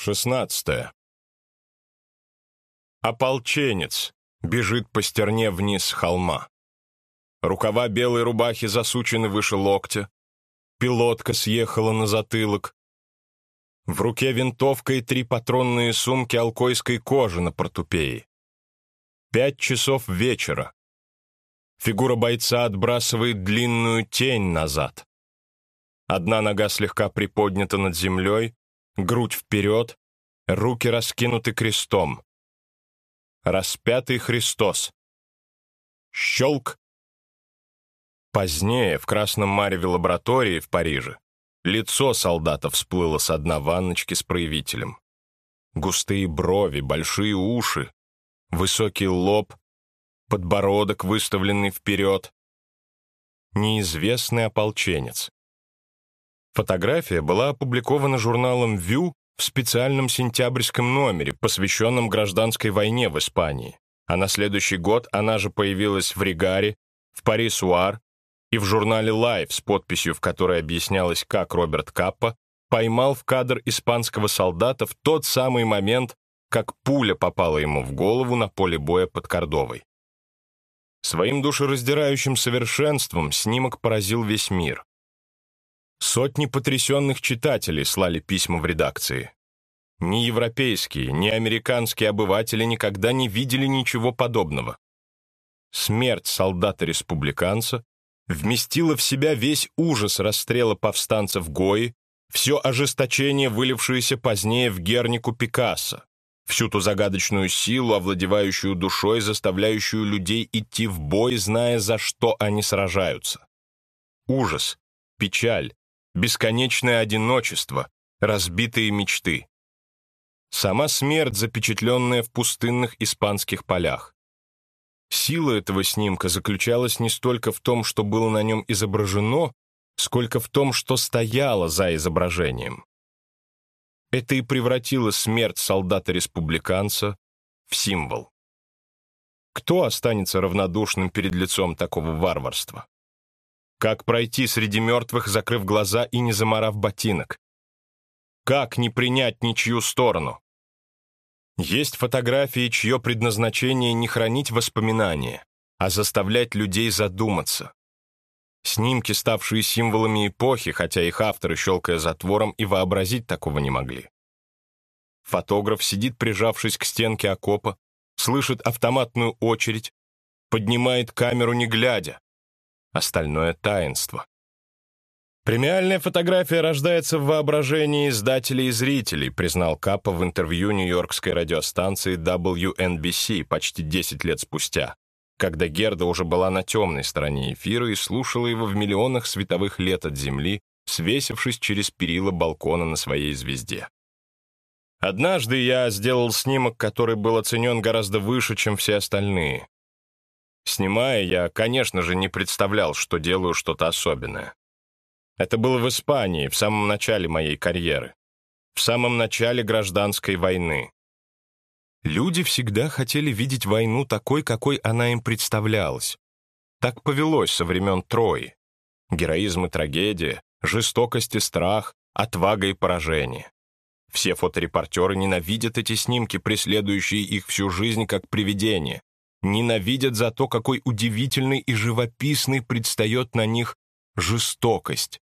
16. Ополченец бежит по стерне вниз холма. Рукава белой рубахи засучены выше локтя. Пилотка съехала на затылок. В руке винтовка и три патронные сумки алкойской кожи на портупее. Пять часов вечера. Фигура бойца отбрасывает длинную тень назад. Одна нога слегка приподнята над землей, грудь вперед, руки раскинуты крестом. Распятый Христос. Щелк. Позднее, в Красном Мареве лаборатории в Париже, лицо солдата всплыло с дна ванночки с проявителем. Густые брови, большие уши, высокий лоб, подбородок, выставленный вперед. Неизвестный ополченец. Фотография была опубликована журналом «Вью» в специальном сентябрьском номере, посвященном гражданской войне в Испании. А на следующий год она же появилась в «Регаре», в «Пари-Суар» и в журнале «Лайф» с подписью, в которой объяснялось, как Роберт Капа поймал в кадр испанского солдата в тот самый момент, как пуля попала ему в голову на поле боя под Кордовой. Своим душераздирающим совершенством снимок поразил весь мир. Сотни потрясенных читателей слали письма в редакции. Ни европейские, ни американские обыватели никогда не видели ничего подобного. Смерть солдата-республиканца вместила в себя весь ужас расстрела повстанцев Гои, все ожесточение, вылившееся позднее в Гернику Пикассо, всю ту загадочную силу, овладевающую душой, заставляющую людей идти в бой, зная, за что они сражаются. Ужас, печаль, бесконечное одиночество, разбитые мечты. Сама смерть, запечатленная в пустынных испанских полях. Сила этого снимка заключалась не столько в том, что было на нем изображено, сколько в том, что стояло за изображением. Это и превратило смерть солдата-республиканца в символ. Кто останется равнодушным перед лицом такого варварства? Как пройти среди мертвых, закрыв глаза и не заморав ботинок? Как не принять ничью сторону? Есть фотографии, чье предназначение не хранить воспоминания, а заставлять людей задуматься. Снимки, ставшие символами эпохи, хотя их авторы, щелкая затвором, и вообразить такого не могли. Фотограф сидит, прижавшись к стенке окопа, слышит автоматную очередь, поднимает камеру не глядя, остальное — таинство. «Премиальная фотография рождается в воображении издателей и зрителей», признал Капа в интервью нью-йоркской радиостанции WNBC почти 10 лет спустя, когда Герда уже была на темной стороне эфира и слушала его в миллионах световых лет от Земли, свесившись через перила балкона на своей звезде. Однажды я сделал снимок, который был оценен гораздо выше, чем все остальные. Снимая, я, конечно же, не представлял, что делаю что-то особенное. Это было в Испании, в самом начале моей карьеры, в самом начале гражданской войны. Люди всегда хотели видеть войну такой, какой она им представлялась. Так повелось со времен Трои. Героизм и трагедия, жестокость и страх, отвага и поражение. Все фоторепортеры ненавидят эти снимки, преследующие их всю жизнь как привидения, ненавидят за то, какой удивительной и живописной предстает на них жестокость.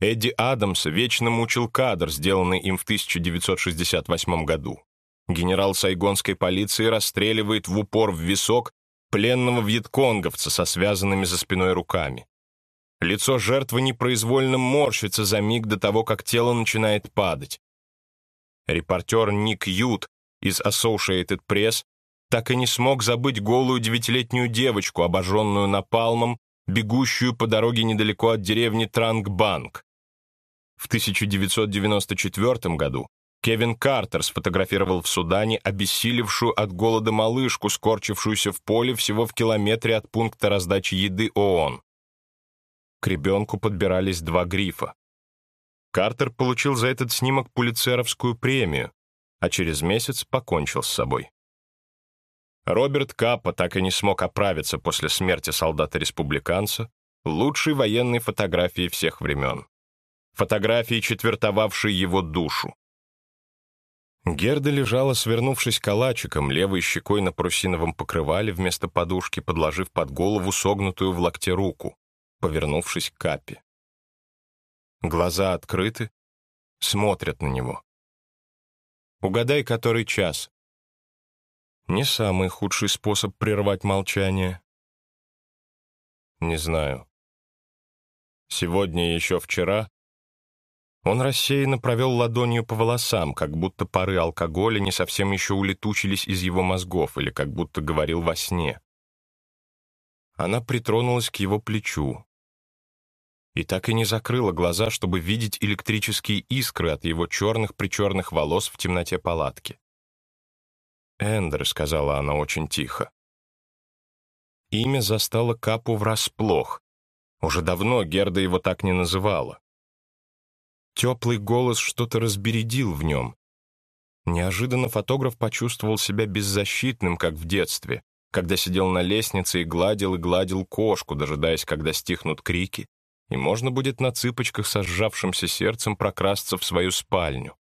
Эдди Адамс вечно мучил кадр, сделанный им в 1968 году. Генерал сайгонской полиции расстреливает в упор в висок пленного вьетконговца со связанными за спиной руками. Лицо жертвы непроизвольно морщится за миг до того, как тело начинает падать. Репортер Ник Ют из Associated Press так и не смог забыть голую девятилетнюю девочку, обожженную напалмом, бегущую по дороге недалеко от деревни Трангбанк. В 1994 году Кевин Картер сфотографировал в Судане обессилевшую от голода малышку, скорчившуюся в поле всего в километре от пункта раздачи еды ООН. К ребенку подбирались два грифа. Картер получил за этот снимок Пулицеровскую премию, а через месяц покончил с собой. Роберт Капа так и не смог оправиться после смерти солдата-республиканца, лучшей военной фотографии всех времен. Фотографии, четвертовавшей его душу. Герда лежала, свернувшись калачиком, левой щекой на парусиновом покрывале вместо подушки, подложив под голову согнутую в локте руку, повернувшись к Капе. Глаза открыты, смотрят на него. Угадай, который час. Не самый худший способ прервать молчание. Не знаю. Сегодня еще вчера он рассеянно провел ладонью по волосам, как будто пары алкоголя не совсем еще улетучились из его мозгов или как будто говорил во сне. Она притронулась к его плечу и так и не закрыла глаза, чтобы видеть электрические искры от его черных-причерных волос в темноте палатки. «Эндер», — сказала она очень тихо. Имя застало Капу врасплох. Уже давно Герда его так не называла. Теплый голос что-то разбередил в нем. Неожиданно фотограф почувствовал себя беззащитным, как в детстве, когда сидел на лестнице и гладил и гладил кошку, дожидаясь, когда стихнут крики, и можно будет на цыпочках со сжавшимся сердцем прокрасться в свою спальню.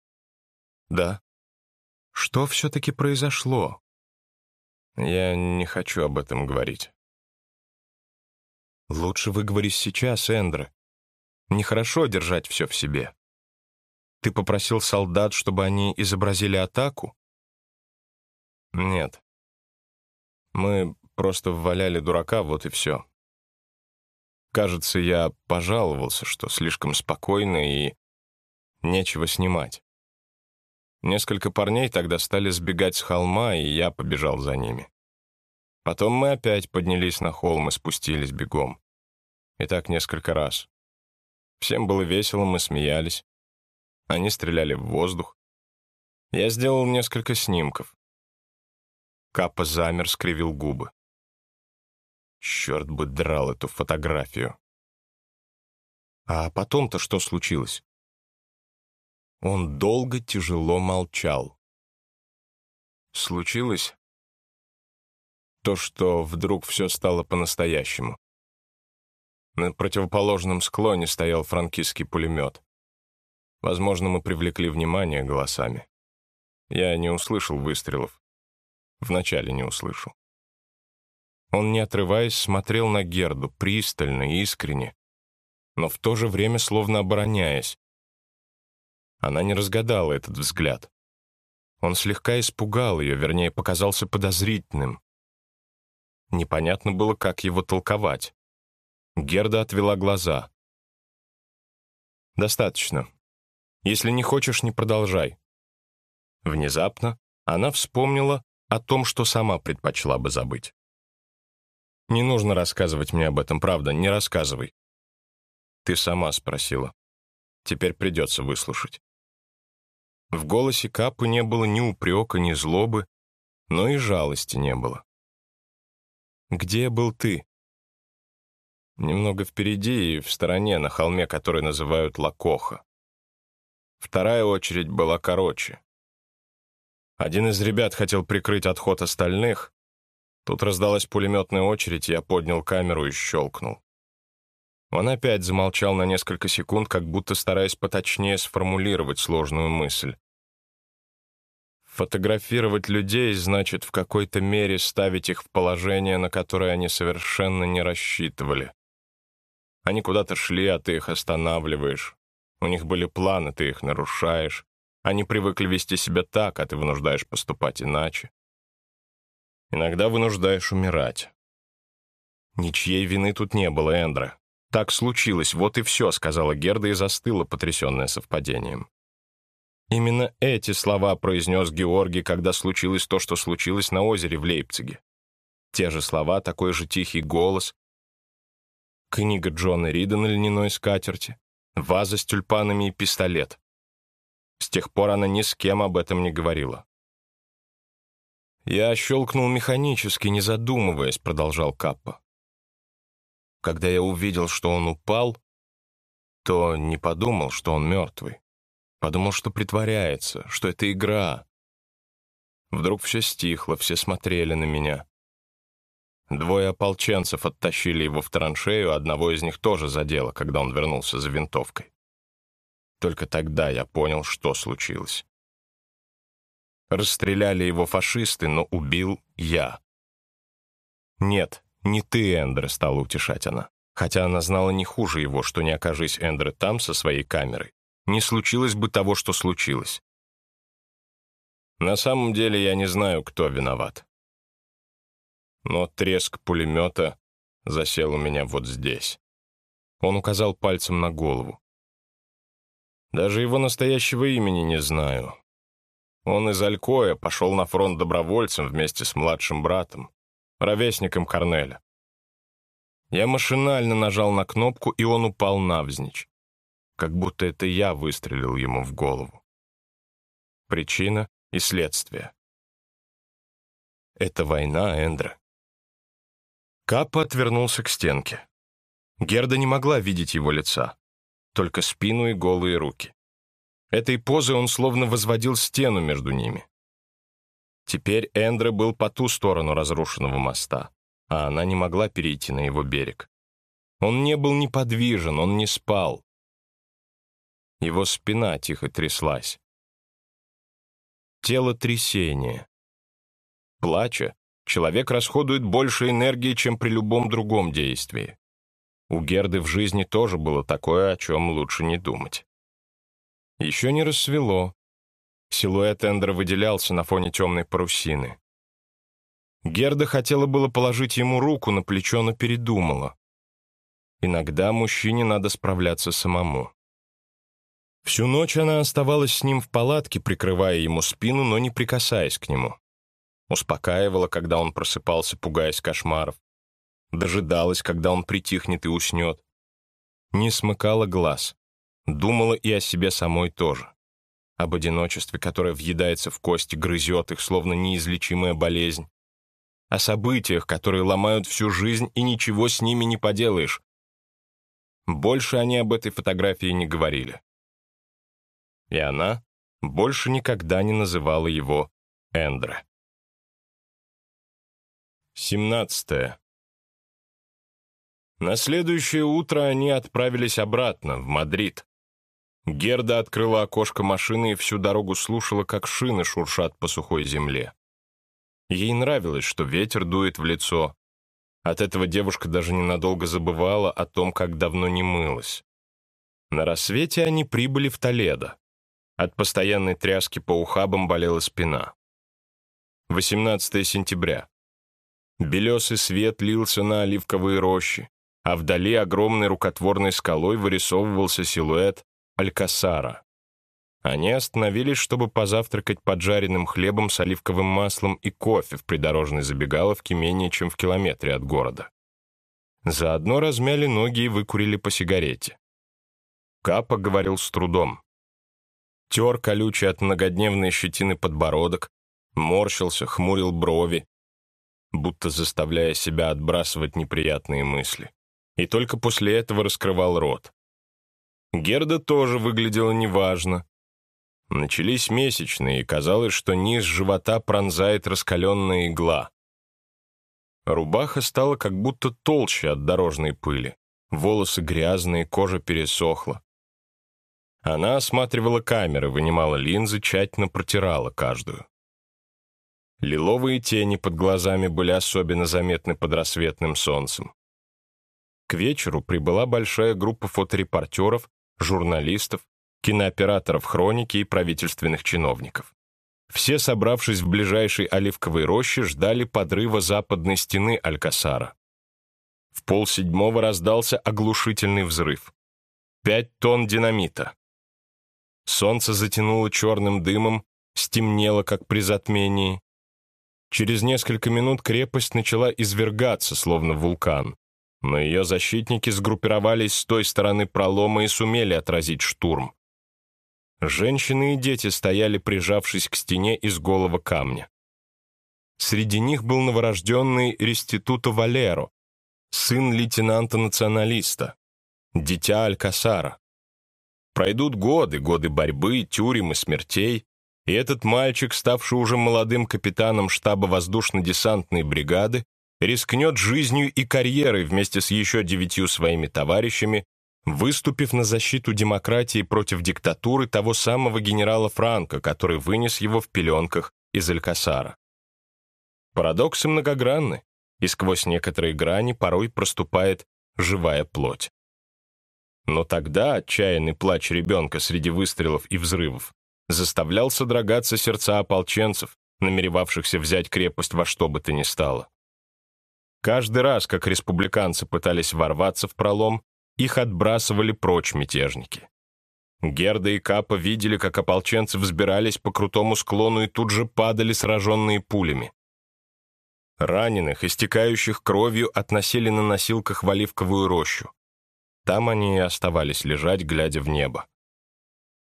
Да. Что все-таки произошло? Я не хочу об этом говорить. Лучше выговорись сейчас, Эндра. Нехорошо держать все в себе. Ты попросил солдат, чтобы они изобразили атаку? Нет. Мы просто вваляли дурака, вот и все. Кажется, я пожаловался, что слишком спокойно и нечего снимать. Несколько парней тогда стали сбегать с холма, и я побежал за ними. Потом мы опять поднялись на холм и спустились бегом. И так несколько раз. Всем было весело, мы смеялись. Они стреляли в воздух. Я сделал несколько снимков. Капа замер, скривил губы. Черт бы драл эту фотографию. А потом-то что случилось? Он долго, тяжело молчал. Случилось то, что вдруг все стало по-настоящему. На противоположном склоне стоял франкистский пулемет. Возможно, мы привлекли внимание голосами. Я не услышал выстрелов. Вначале не услышал. Он, не отрываясь, смотрел на Герду, пристально, искренне, но в то же время словно обороняясь. Она не разгадала этот взгляд. Он слегка испугал ее, вернее, показался подозрительным. Непонятно было, как его толковать. Герда отвела глаза. «Достаточно. Если не хочешь, не продолжай». Внезапно она вспомнила о том, что сама предпочла бы забыть. «Не нужно рассказывать мне об этом, правда, не рассказывай». «Ты сама спросила. Теперь придется выслушать». В голосе Капы не было ни упрека, ни злобы, но и жалости не было. «Где был ты?» Немного впереди и в стороне, на холме, который называют Лакоха. Вторая очередь была короче. Один из ребят хотел прикрыть отход остальных. Тут раздалась пулеметная очередь, я поднял камеру и щелкнул. Он опять замолчал на несколько секунд, как будто стараясь поточнее сформулировать сложную мысль. Фотографировать людей значит в какой-то мере ставить их в положение, на которое они совершенно не рассчитывали. Они куда-то шли, а ты их останавливаешь. У них были планы, ты их нарушаешь. Они привыкли вести себя так, а ты вынуждаешь поступать иначе. Иногда вынуждаешь умирать. Ничьей вины тут не было, Эндра. Так случилось, вот и все, сказала Герда и застыла, потрясенная совпадением. Именно эти слова произнес Георгий, когда случилось то, что случилось на озере в Лейпциге. Те же слова, такой же тихий голос. Книга Джона Рида на льняной скатерти ваза с тюльпанами и пистолет. С тех пор она ни с кем об этом не говорила. «Я щелкнул механически, не задумываясь», — продолжал Каппа. Когда я увидел, что он упал, то не подумал, что он мертвый. Подумал, что притворяется, что это игра. Вдруг все стихло, все смотрели на меня. Двое ополченцев оттащили его в траншею, одного из них тоже задело, когда он вернулся за винтовкой. Только тогда я понял, что случилось. Расстреляли его фашисты, но убил я. Нет, не ты, Эндре, стала утешать она. Хотя она знала не хуже его, что не окажись Эндре там со своей камерой, не случилось бы того, что случилось. На самом деле я не знаю, кто виноват. Но треск пулемета засел у меня вот здесь. Он указал пальцем на голову. Даже его настоящего имени не знаю. Он из Алькоя пошел на фронт добровольцем вместе с младшим братом, ровесником Корнеля. Я машинально нажал на кнопку, и он упал навзничь, как будто это я выстрелил ему в голову. Причина и следствие. Это война, Эндра. Капа отвернулся к стенке. Герда не могла видеть его лица, только спину и голые руки. Этой позой он словно возводил стену между ними. Теперь Эндре был по ту сторону разрушенного моста, а она не могла перейти на его берег. Он не был неподвижен, он не спал. Его спина тихо тряслась. Тело трясение. Плача, человек расходует больше энергии, чем при любом другом действии. У Герды в жизни тоже было такое, о чем лучше не думать. Еще не рассвело. Силуэт Эндера выделялся на фоне темной парусины. Герда хотела было положить ему руку на плечо, но передумала. Иногда мужчине надо справляться самому. Всю ночь она оставалась с ним в палатке, прикрывая ему спину, но не прикасаясь к нему. Успокаивала, когда он просыпался, пугаясь кошмаров. Дожидалась, когда он притихнет и уснет. Не смыкала глаз. Думала и о себе самой тоже. Об одиночестве, которое въедается в кости, грызет их, словно неизлечимая болезнь. О событиях, которые ломают всю жизнь, и ничего с ними не поделаешь. Больше они об этой фотографии не говорили. И она больше никогда не называла его Эндре. 17. На следующее утро они отправились обратно, в Мадрид. Герда открыла окошко машины и всю дорогу слушала, как шины шуршат по сухой земле. Ей нравилось, что ветер дует в лицо. От этого девушка даже ненадолго забывала о том, как давно не мылась. На рассвете они прибыли в Толедо. От постоянной тряски по ухабам болела спина. 18 сентября. Белесый свет лился на оливковые рощи, а вдали огромной рукотворной скалой вырисовывался силуэт Алькасара. Они остановились, чтобы позавтракать поджаренным хлебом с оливковым маслом и кофе в придорожной забегаловке менее чем в километре от города. Заодно размяли ноги и выкурили по сигарете. Капа говорил с трудом. Тер колючий от многодневной щетины подбородок, морщился, хмурил брови, будто заставляя себя отбрасывать неприятные мысли. И только после этого раскрывал рот. Герда тоже выглядела неважно. Начались месячные, и казалось, что низ живота пронзает раскаленная игла. Рубаха стала как будто толще от дорожной пыли. Волосы грязные, кожа пересохла. Она осматривала камеры, вынимала линзы, тщательно протирала каждую. Лиловые тени под глазами были особенно заметны под рассветным солнцем. К вечеру прибыла большая группа фоторепортеров журналистов, кинооператоров хроники и правительственных чиновников. Все, собравшись в ближайшей оливковой роще, ждали подрыва западной стены Алькасара. В полседьмого раздался оглушительный взрыв. Пять тонн динамита. Солнце затянуло черным дымом, стемнело, как при затмении. Через несколько минут крепость начала извергаться, словно вулкан но ее защитники сгруппировались с той стороны пролома и сумели отразить штурм. Женщины и дети стояли, прижавшись к стене из голого камня. Среди них был новорожденный Реституто Валеро, сын лейтенанта-националиста, дитя Алькасара. Пройдут годы, годы борьбы, тюрем и смертей, и этот мальчик, ставший уже молодым капитаном штаба воздушно-десантной бригады, рискнет жизнью и карьерой вместе с еще девятью своими товарищами, выступив на защиту демократии против диктатуры того самого генерала Франка, который вынес его в пеленках из Алькасара. Парадоксы многогранны, и сквозь некоторые грани порой проступает живая плоть. Но тогда отчаянный плач ребенка среди выстрелов и взрывов заставлял содрогаться сердца ополченцев, намеревавшихся взять крепость во что бы то ни стало. Каждый раз, как республиканцы пытались ворваться в пролом, их отбрасывали прочь мятежники. Герда и Капа видели, как ополченцы взбирались по крутому склону и тут же падали, сраженные пулями. Раненых, истекающих кровью, относили на носилках в оливковую рощу. Там они и оставались лежать, глядя в небо.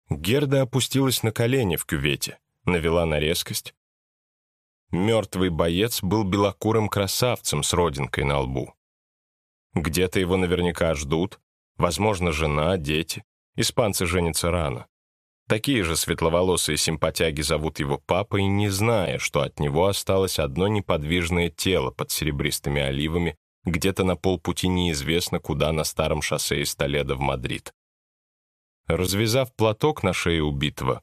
Герда опустилась на колени в кювете, навела на резкость. Мертвый боец был белокурым красавцем с родинкой на лбу. Где-то его наверняка ждут, возможно, жена, дети. Испанцы женятся рано. Такие же светловолосые симпатяги зовут его папой, не зная, что от него осталось одно неподвижное тело под серебристыми оливами, где-то на полпути неизвестно куда на старом шоссе из Толедо в Мадрид. Развязав платок на шее убитого,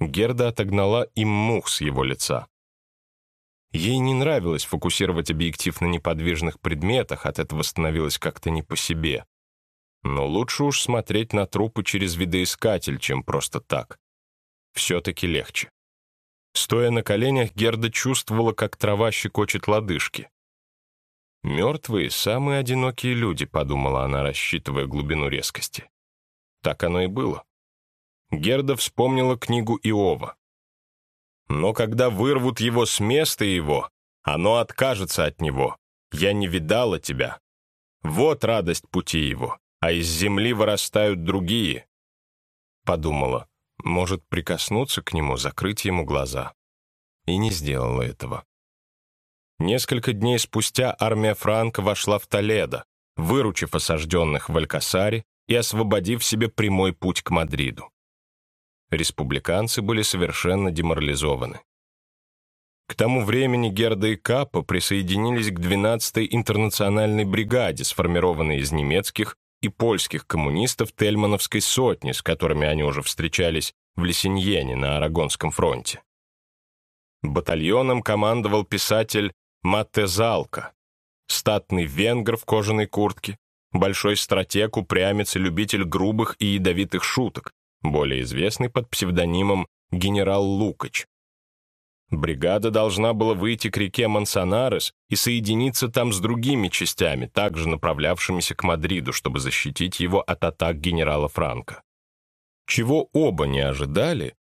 Герда отогнала им мух с его лица. Ей не нравилось фокусировать объектив на неподвижных предметах, от этого становилось как-то не по себе. Но лучше уж смотреть на трупы через видоискатель, чем просто так. Все-таки легче. Стоя на коленях, Герда чувствовала, как трава щекочет лодыжки. «Мертвые — самые одинокие люди», — подумала она, рассчитывая глубину резкости. Так оно и было. Герда вспомнила книгу Иова. «Но когда вырвут его с места его, оно откажется от него. Я не видала тебя. Вот радость пути его а из земли вырастают другие. Подумала, может прикоснуться к нему, закрыть ему глаза. И не сделала этого. Несколько дней спустя армия Франка вошла в Толедо, выручив осажденных в Алькасаре и освободив себе прямой путь к Мадриду. Республиканцы были совершенно деморализованы. К тому времени Герда и Капа присоединились к 12-й интернациональной бригаде, сформированной из немецких и польских коммунистов Тельмановской сотни, с которыми они уже встречались в Лесиньене на Арагонском фронте. Батальоном командовал писатель Матте Залка, статный венгр в кожаной куртке, большой стратег, упрямец и любитель грубых и ядовитых шуток, более известный под псевдонимом генерал Лукач. Бригада должна была выйти к реке Мансонарес и соединиться там с другими частями, также направлявшимися к Мадриду, чтобы защитить его от атак генерала Франка. Чего оба не ожидали,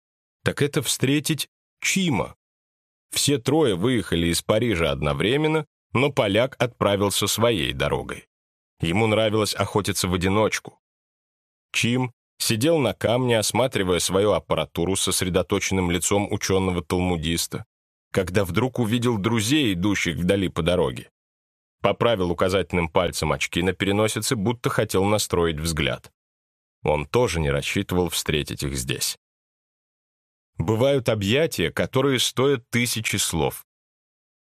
так это встретить Чима. Все трое выехали из Парижа одновременно, но поляк отправился своей дорогой. Ему нравилось охотиться в одиночку. Чим Сидел на камне, осматривая свою аппаратуру сосредоточенным лицом ученого-талмудиста, когда вдруг увидел друзей, идущих вдали по дороге. Поправил указательным пальцем очки на переносице, будто хотел настроить взгляд. Он тоже не рассчитывал встретить их здесь. Бывают объятия, которые стоят тысячи слов.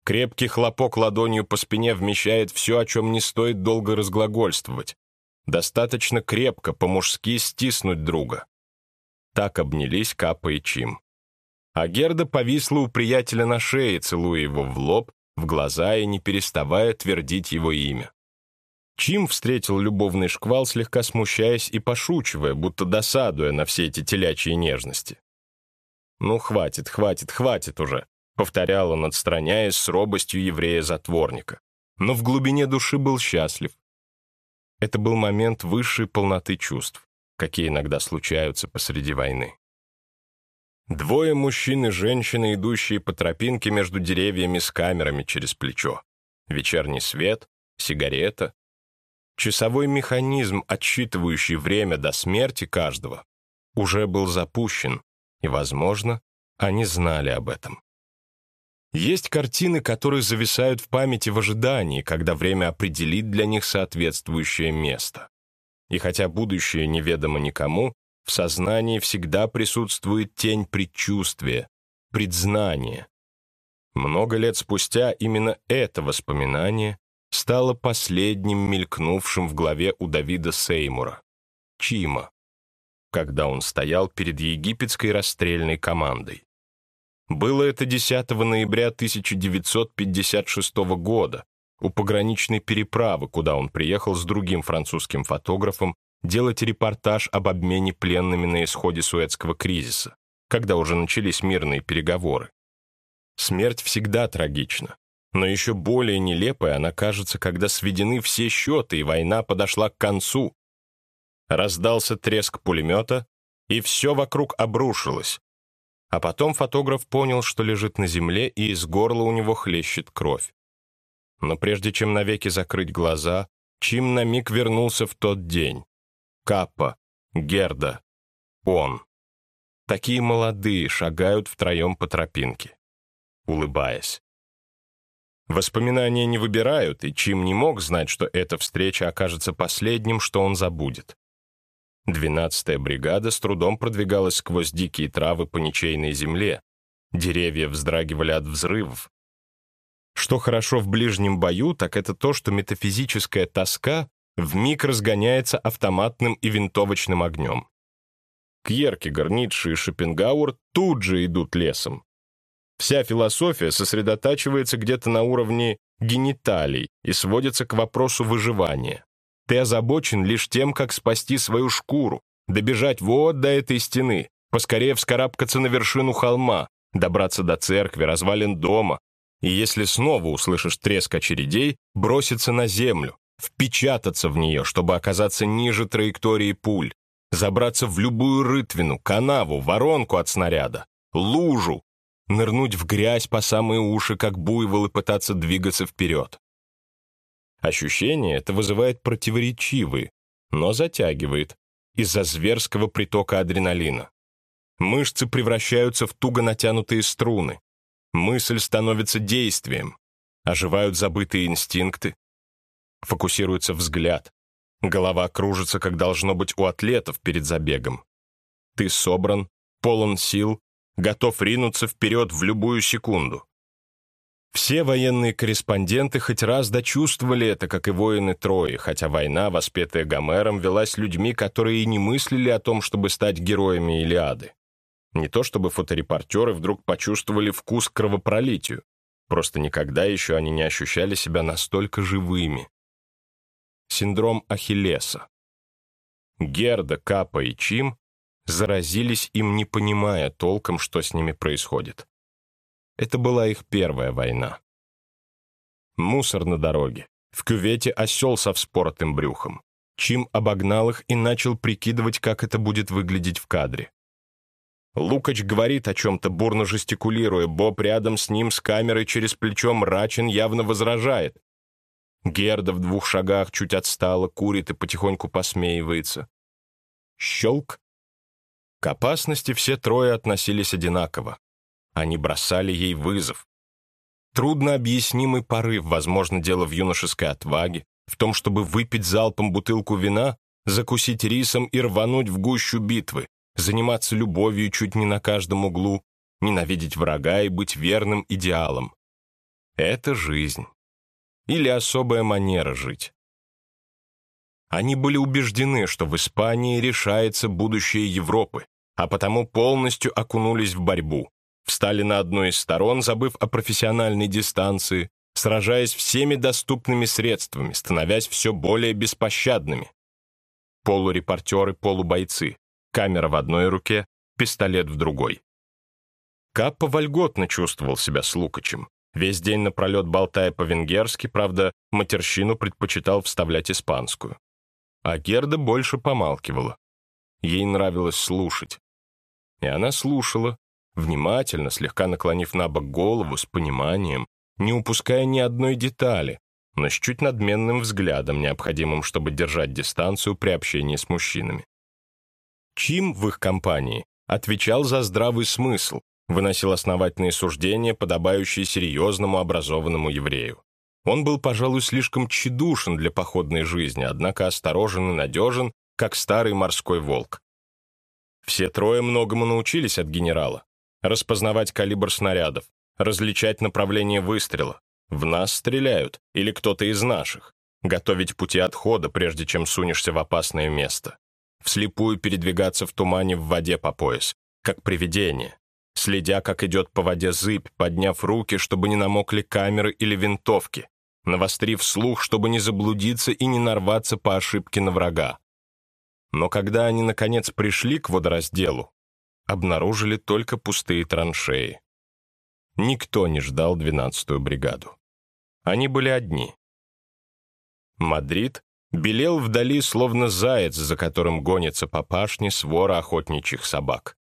Крепкий хлопок ладонью по спине вмещает все, о чем не стоит долго разглагольствовать. Достаточно крепко, по-мужски стиснуть друга. Так обнялись Капа и Чим. А Герда повисла у приятеля на шее, целуя его в лоб, в глаза и не переставая твердить его имя. Чим встретил любовный шквал, слегка смущаясь и пошучивая, будто досадуя на все эти телячьи нежности. «Ну, хватит, хватит, хватит уже», — повторял он, отстраняясь с робостью еврея-затворника. Но в глубине души был счастлив. Это был момент высшей полноты чувств, какие иногда случаются посреди войны. Двое мужчин и женщины, идущие по тропинке между деревьями с камерами через плечо. Вечерний свет, сигарета. Часовой механизм, отсчитывающий время до смерти каждого, уже был запущен, и, возможно, они знали об этом. Есть картины, которые зависают в памяти в ожидании, когда время определит для них соответствующее место. И хотя будущее неведомо никому, в сознании всегда присутствует тень предчувствия, предзнания. Много лет спустя именно это воспоминание стало последним мелькнувшим в голове у Давида Сеймура, Чима, когда он стоял перед египетской расстрельной командой. Было это 10 ноября 1956 года, у пограничной переправы, куда он приехал с другим французским фотографом делать репортаж об обмене пленными на исходе Суэцкого кризиса, когда уже начались мирные переговоры. Смерть всегда трагична, но еще более нелепой она кажется, когда сведены все счеты, и война подошла к концу. Раздался треск пулемета, и все вокруг обрушилось. А потом фотограф понял, что лежит на земле, и из горла у него хлещет кровь. Но прежде чем навеки закрыть глаза, Чим на миг вернулся в тот день. Каппа, Герда, он. Такие молодые шагают втроем по тропинке, улыбаясь. Воспоминания не выбирают, и Чим не мог знать, что эта встреча окажется последним, что он забудет. Двенадцатая бригада с трудом продвигалась сквозь дикие травы по ничейной земле. Деревья вздрагивали от взрывов. Что хорошо в ближнем бою, так это то, что метафизическая тоска вмиг разгоняется автоматным и винтовочным огнем. Кьеркегор, Ницше и Шопенгауэр тут же идут лесом. Вся философия сосредотачивается где-то на уровне гениталий и сводится к вопросу выживания. Ты озабочен лишь тем, как спасти свою шкуру, добежать вот до этой стены, поскорее вскарабкаться на вершину холма, добраться до церкви, развалин дома, и если снова услышишь треск очередей, броситься на землю, впечататься в нее, чтобы оказаться ниже траектории пуль, забраться в любую рытвину, канаву, воронку от снаряда, лужу, нырнуть в грязь по самые уши, как буйвол, и пытаться двигаться вперед. Ощущение это вызывает противоречивые, но затягивает из-за зверского притока адреналина. Мышцы превращаются в туго натянутые струны. Мысль становится действием. Оживают забытые инстинкты. Фокусируется взгляд. Голова кружится, как должно быть у атлетов перед забегом. Ты собран, полон сил, готов ринуться вперед в любую секунду. Все военные корреспонденты хоть раз дочувствовали это, как и воины Трои, хотя война, воспетая Гомером, велась людьми, которые и не мыслили о том, чтобы стать героями Илиады. Не то чтобы фоторепортеры вдруг почувствовали вкус к кровопролитию, просто никогда еще они не ощущали себя настолько живыми. Синдром Ахиллеса. Герда, Капа и Чим заразились им, не понимая толком, что с ними происходит. Это была их первая война. Мусор на дороге. В кювете осел со вспоротым брюхом. Чим обогнал их и начал прикидывать, как это будет выглядеть в кадре. Лукач говорит о чем-то, бурно жестикулируя. Боб рядом с ним с камерой через плечо мрачен, явно возражает. Герда в двух шагах чуть отстала, курит и потихоньку посмеивается. Щелк. К опасности все трое относились одинаково. Они бросали ей вызов. Трудно объяснимый порыв, возможно, дело в юношеской отваге, в том, чтобы выпить залпом бутылку вина, закусить рисом и рвануть в гущу битвы, заниматься любовью чуть не на каждом углу, ненавидеть врага и быть верным идеалом. Это жизнь. Или особая манера жить. Они были убеждены, что в Испании решается будущее Европы, а потому полностью окунулись в борьбу. Встали на одной из сторон, забыв о профессиональной дистанции, сражаясь всеми доступными средствами, становясь все более беспощадными. Полурепортеры, полубойцы, камера в одной руке, пистолет в другой. Каппа вольготно чувствовал себя с Лукачем. Весь день напролет болтая по-венгерски, правда, матерщину предпочитал вставлять испанскую. А Герда больше помалкивала. Ей нравилось слушать. И она слушала, внимательно, слегка наклонив на бок голову, с пониманием, не упуская ни одной детали, но с чуть надменным взглядом, необходимым, чтобы держать дистанцию при общении с мужчинами. Чим в их компании отвечал за здравый смысл, выносил основательные суждения, подобающие серьезному образованному еврею. Он был, пожалуй, слишком тщедушен для походной жизни, однако осторожен и надежен, как старый морской волк. Все трое многому научились от генерала. Распознавать калибр снарядов, различать направление выстрела. В нас стреляют, или кто-то из наших. Готовить пути отхода, прежде чем сунешься в опасное место вслепую передвигаться в тумане в воде по пояс, как привидение. следя, как идет по воде зыбь, подняв руки, чтобы не намокли камеры или винтовки, навострив слух, чтобы не заблудиться и не нарваться по ошибке на врага. Но когда они, наконец, пришли к водоразделу, обнаружили только пустые траншеи. Никто не ждал 12-ю бригаду. Они были одни. Мадрид белел вдали, словно заяц, за которым гонится по пашне свора охотничьих собак.